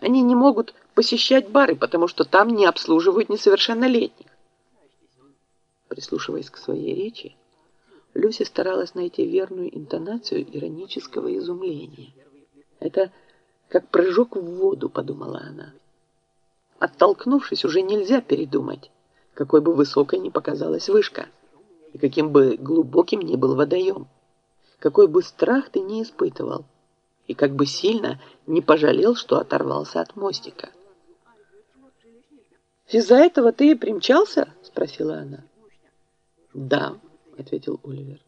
Они не могут посещать бары, потому что там не обслуживают несовершеннолетних. Прислушиваясь к своей речи, Люся старалась найти верную интонацию иронического изумления. Это как прыжок в воду, подумала она. Оттолкнувшись, уже нельзя передумать, какой бы высокой ни показалась вышка, и каким бы глубоким ни был водоем, какой бы страх ты ни испытывал, и как бы сильно не пожалел, что оторвался от мостика. «Из-за этого ты и примчался?» — спросила она. «Да», — ответил Оливер.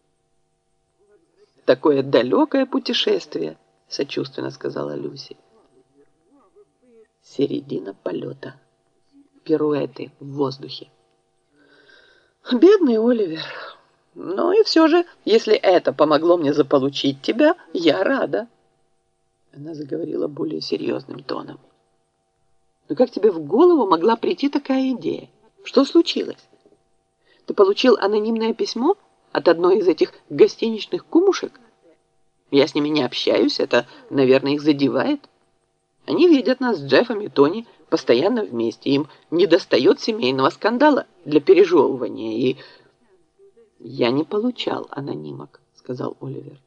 «Такое далекое путешествие», — сочувственно сказала Люси. Середина полета. Пируэты в воздухе. Бедный Оливер. Ну и все же, если это помогло мне заполучить тебя, я рада. Она заговорила более серьезным тоном. Но как тебе в голову могла прийти такая идея? Что случилось? Ты получил анонимное письмо от одной из этих гостиничных кумушек? Я с ними не общаюсь, это, наверное, их задевает. Они видят нас с Джеффом и Тони постоянно вместе. Им не достает семейного скандала для пережевывания. И я не получал анонимок, сказал Оливер.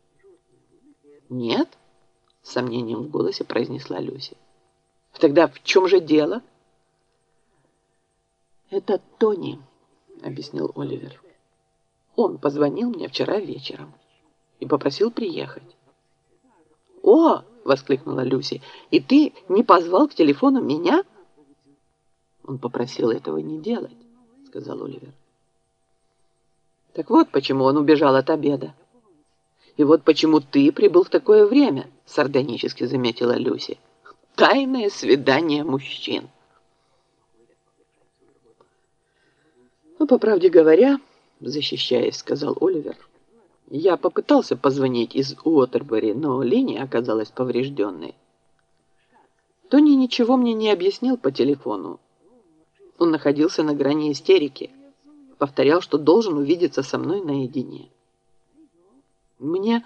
Сомнением в голосе произнесла Люси. Тогда в чем же дело? Это Тони, объяснил Оливер. Он позвонил мне вчера вечером и попросил приехать. О! воскликнула Люси. «И ты не позвал к телефону меня?» «Он попросил этого не делать», — сказал Оливер. «Так вот почему он убежал от обеда. И вот почему ты прибыл в такое время», — сардонически заметила Люси. «Тайное свидание мужчин». «Ну, по правде говоря, защищаясь, сказал Оливер, — я попытался позвонить из Уотербери, но линия оказалась поврежденной. Тони ничего мне не объяснил по телефону. Он находился на грани истерики. Повторял, что должен увидеться со мной наедине. «Мне...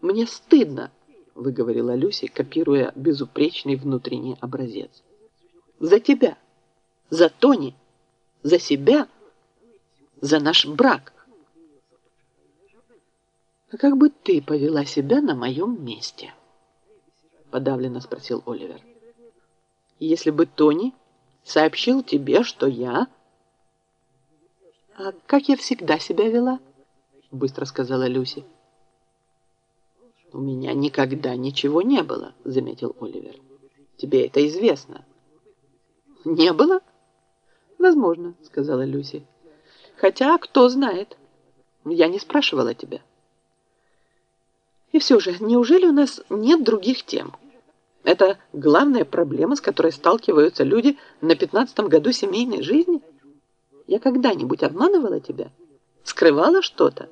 мне стыдно», — выговорила Люси, копируя безупречный внутренний образец. «За тебя, за Тони, за себя, за наш брак». «А как бы ты повела себя на моем месте?» Подавленно спросил Оливер. «Если бы Тони сообщил тебе, что я...» «А как я всегда себя вела?» Быстро сказала Люси. «У меня никогда ничего не было», заметил Оливер. «Тебе это известно». «Не было?» «Возможно», сказала Люси. «Хотя, кто знает. Я не спрашивала тебя». И все же, неужели у нас нет других тем? Это главная проблема, с которой сталкиваются люди на пятнадцатом году семейной жизни? Я когда-нибудь обманывала тебя? Скрывала что-то?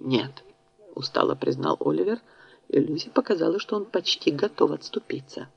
Нет, устало признал Оливер, и Люси показала, что он почти готов отступиться.